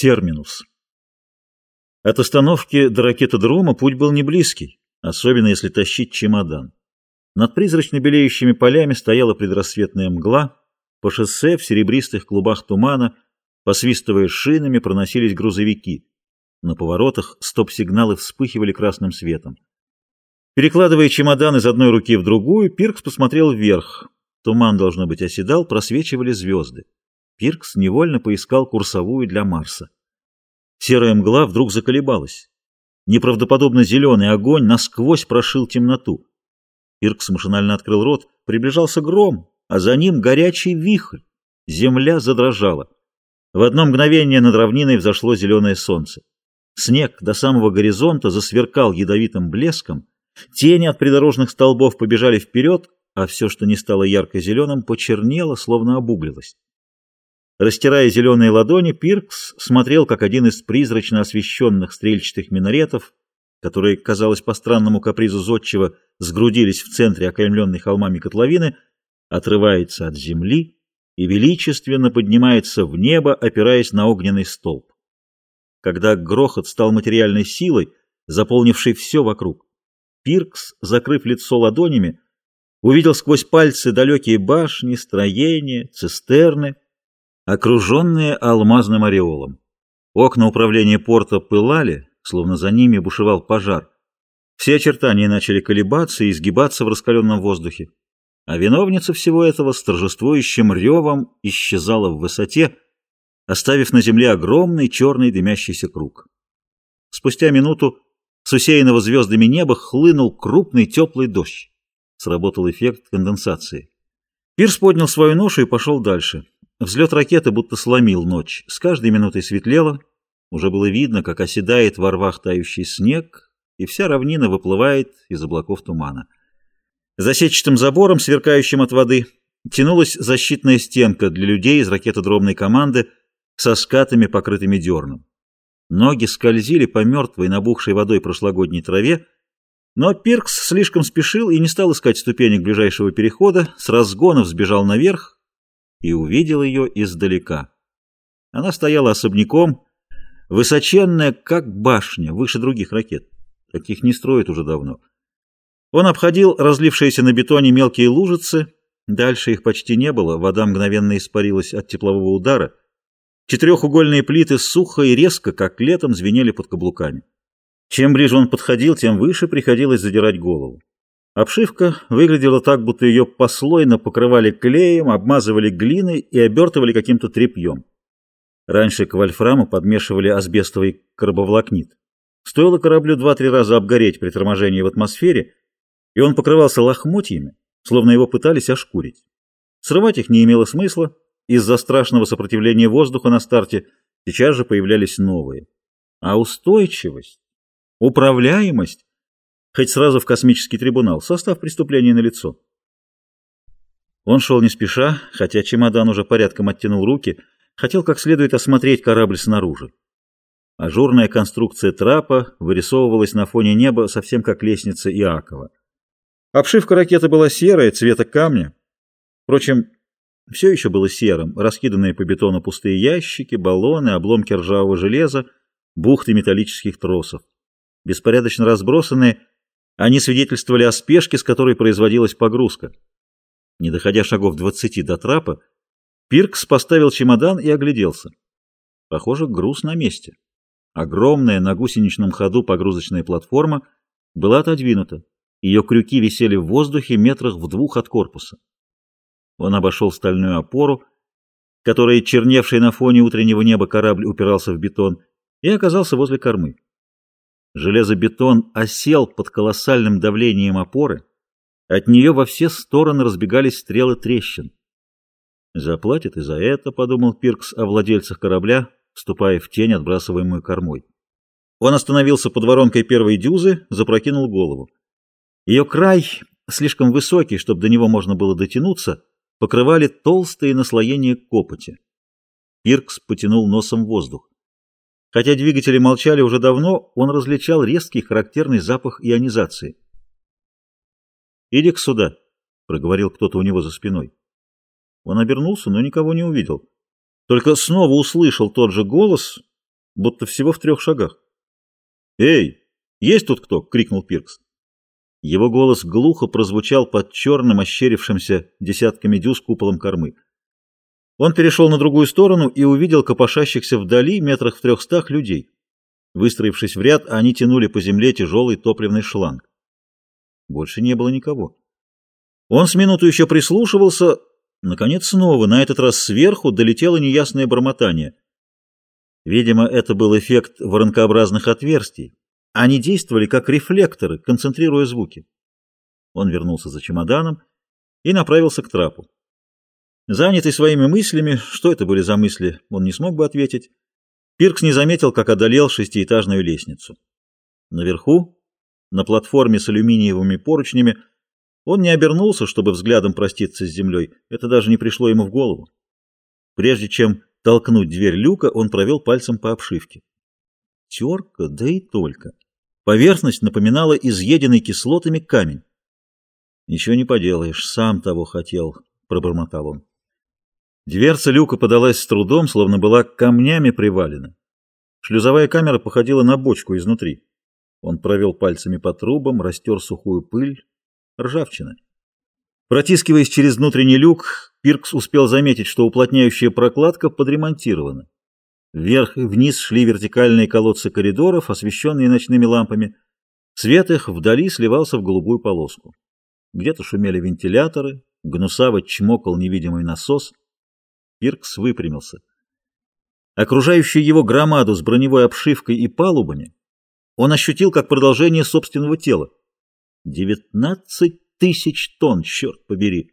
Терминус. От остановки до ракетодрома путь был не близкий, особенно если тащить чемодан. Над призрачно белеющими полями стояла предрассветная мгла, по шоссе в серебристых клубах тумана, посвистывая шинами, проносились грузовики. На поворотах стоп-сигналы вспыхивали красным светом. Перекладывая чемодан из одной руки в другую, Пиркс посмотрел вверх. Туман, должно быть, оседал, просвечивали звезды. Пиркс невольно поискал курсовую для Марса. Серая мгла вдруг заколебалась. Неправдоподобно зеленый огонь насквозь прошил темноту. Пиркс машинально открыл рот, приближался гром, а за ним горячий вихрь. Земля задрожала. В одно мгновение над равниной взошло зеленое солнце. Снег до самого горизонта засверкал ядовитым блеском, тени от придорожных столбов побежали вперед, а все, что не стало ярко-зеленым, почернело, словно обуглилось. Растирая зеленые ладони, Пиркс смотрел, как один из призрачно освещенных стрельчатых минаретов, которые, казалось, по странному капризу зодчего, сгрудились в центре окаймленной холмами котловины, отрывается от земли и величественно поднимается в небо, опираясь на огненный столб. Когда грохот стал материальной силой, заполнившей все вокруг, Пиркс, закрыв лицо ладонями, увидел сквозь пальцы далекие башни, строения, цистерны, окруженные алмазным ореолом. Окна управления порта пылали, словно за ними бушевал пожар. Все очертания начали колебаться и изгибаться в раскаленном воздухе. А виновница всего этого с торжествующим ревом исчезала в высоте, оставив на земле огромный черный дымящийся круг. Спустя минуту с усеянного звездами неба хлынул крупный теплый дождь. Сработал эффект конденсации. Пирс поднял свою ношу и пошел дальше. Взлет ракеты будто сломил ночь. С каждой минутой светлело. Уже было видно, как оседает во рвах тающий снег, и вся равнина выплывает из облаков тумана. За сетчатым забором, сверкающим от воды, тянулась защитная стенка для людей из ракетодромной команды со скатами, покрытыми дерном. Ноги скользили по мертвой, набухшей водой прошлогодней траве, но Пиркс слишком спешил и не стал искать ступенек ближайшего перехода, с разгона взбежал наверх, и увидел ее издалека. Она стояла особняком, высоченная, как башня, выше других ракет. Таких не строят уже давно. Он обходил разлившиеся на бетоне мелкие лужицы, дальше их почти не было, вода мгновенно испарилась от теплового удара. Четырехугольные плиты сухо и резко, как летом, звенели под каблуками. Чем ближе он подходил, тем выше приходилось задирать голову. Обшивка выглядела так, будто ее послойно покрывали клеем, обмазывали глиной и обертывали каким-то тряпьем. Раньше к вольфраму подмешивали асбестовый карбоволокнит. Стоило кораблю два-три раза обгореть при торможении в атмосфере, и он покрывался лохмотьями, словно его пытались ошкурить. Срывать их не имело смысла, из-за страшного сопротивления воздуха на старте сейчас же появлялись новые. А устойчивость, управляемость Хоть сразу в космический трибунал. Состав преступления налицо. Он шел не спеша, хотя чемодан уже порядком оттянул руки, хотел как следует осмотреть корабль снаружи. Ажурная конструкция трапа вырисовывалась на фоне неба совсем как лестница Иакова. Обшивка ракеты была серая, цвета камня. Впрочем, все еще было серым, раскиданные по бетону пустые ящики, баллоны, обломки ржавого железа, бухты металлических тросов. Беспорядочно разбросанные они свидетельствовали о спешке, с которой производилась погрузка. Не доходя шагов двадцати до трапа, Пиркс поставил чемодан и огляделся. Похоже, груз на месте. Огромная на гусеничном ходу погрузочная платформа была отодвинута. Ее крюки висели в воздухе метрах в двух от корпуса. Он обошел стальную опору, которой черневший на фоне утреннего неба корабль упирался в бетон, и оказался возле кормы. Железобетон осел под колоссальным давлением опоры, от нее во все стороны разбегались стрелы трещин. «Заплатит и за это», — подумал Пиркс о владельцах корабля, вступая в тень, отбрасываемую кормой. Он остановился под воронкой первой дюзы, запрокинул голову. Ее край, слишком высокий, чтобы до него можно было дотянуться, покрывали толстые наслоения копоти. Пиркс потянул носом воздух. Хотя двигатели молчали уже давно, он различал резкий характерный запах ионизации. «Иди-ка сюда», — проговорил кто-то у него за спиной. Он обернулся, но никого не увидел. Только снова услышал тот же голос, будто всего в трех шагах. «Эй, есть тут кто?» — крикнул Пиркс. Его голос глухо прозвучал под черным, ощерившимся десятками дюз куполом кормы. Он перешел на другую сторону и увидел копошащихся вдали метрах в трехстах людей. Выстроившись в ряд, они тянули по земле тяжелый топливный шланг. Больше не было никого. Он с минуту еще прислушивался. Наконец снова, на этот раз сверху, долетело неясное бормотание. Видимо, это был эффект воронкообразных отверстий. Они действовали как рефлекторы, концентрируя звуки. Он вернулся за чемоданом и направился к трапу. Занятый своими мыслями, что это были за мысли, он не смог бы ответить. Пиркс не заметил, как одолел шестиэтажную лестницу. Наверху, на платформе с алюминиевыми поручнями, он не обернулся, чтобы взглядом проститься с землей. Это даже не пришло ему в голову. Прежде чем толкнуть дверь люка, он провел пальцем по обшивке. Терка, да и только. Поверхность напоминала изъеденный кислотами камень. «Ничего не поделаешь, сам того хотел», — пробормотал он. Дверца люка подалась с трудом, словно была камнями привалена. Шлюзовая камера походила на бочку изнутри. Он провел пальцами по трубам, растер сухую пыль. Ржавчина. Протискиваясь через внутренний люк, Пиркс успел заметить, что уплотняющая прокладка подремонтирована. Вверх и вниз шли вертикальные колодцы коридоров, освещенные ночными лампами. Свет их вдали сливался в голубую полоску. Где-то шумели вентиляторы, гнусаво чмокал невидимый насос. Пиркс выпрямился. Окружающую его громаду с броневой обшивкой и палубами он ощутил как продолжение собственного тела. Девятнадцать тысяч тонн, черт побери!